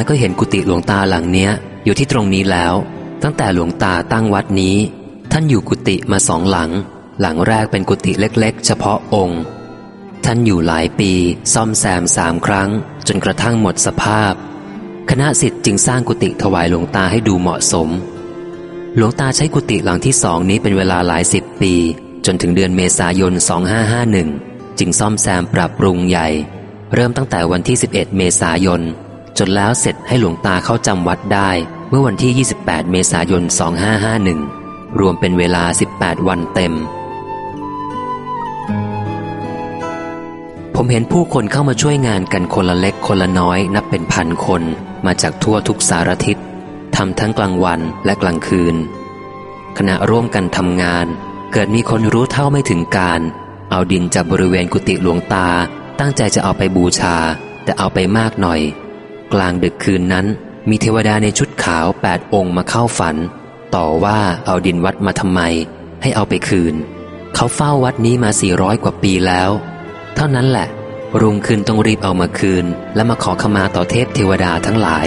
แล้วก็เห็นกุฏิหลวงตาหลังเนี้ย อยู่ที่ตรงนี้แล้ว ตั้งแต่หลวงตาตั้งวัดนี้ ท่านอยู่กุฏิมาสองหลัง หลังแรกเป็นกุฏิเล็กๆ เฉพาะองค์ ท่านอยู่หลายปีซ่อมแซมสามครั้ง จนกระทั่งหมดสภาพ คณะสิทธิ์จึงสร้างกุฏิถวายหลวงตาให้ดูเหมาะสม หลวงตาใช้กุฏิหลังที่สองนี้เป็นเวลาหลายสิบปี จนถึงเดือนเมษายน 2551 จึงซ่อมแซมปรับปรุงใหญ่ เริ่มตั้งแต่วันที่ 11 เมษายน จนแล้วเสร็จให้หลวงตาเข้าจำวัดได้ เมื่อวันที่ 28 เมษายน 2551 รวมเป็นเวลา 18 วันเต็ม ผมเห็นผู้คนเข้ามาช่วยงานกันคนละเล็กคนละน้อย นับเป็นพันคนมาจากทั่วทุกสารทิศทำทั้งกลางวันและกลางคืน ขณะร่วมกันทำงาน เกิดมีคนรู้เท่าไม่ถึงการ เอาดินจากบริเวณกุฏิหลวงตา ตั้งใจจะเอาไปบูชา แต่เอาไปมากหน่อย กลางดึกคืนนั้น มีเทวดาในชุดขาวแปดองค์มาเข้าฝัน ต่อว่าเอาดินวัดมาทำไม ให้เอาไปคืน เขาเฝ้าวัดนี้มาสี่ร้อยกว่าปีแล้ว เท่านั้นแหละ รุ่งคืนต้องรีบเอามาคืน และมาขอขมาต่อเทพเทวดาทั้งหลาย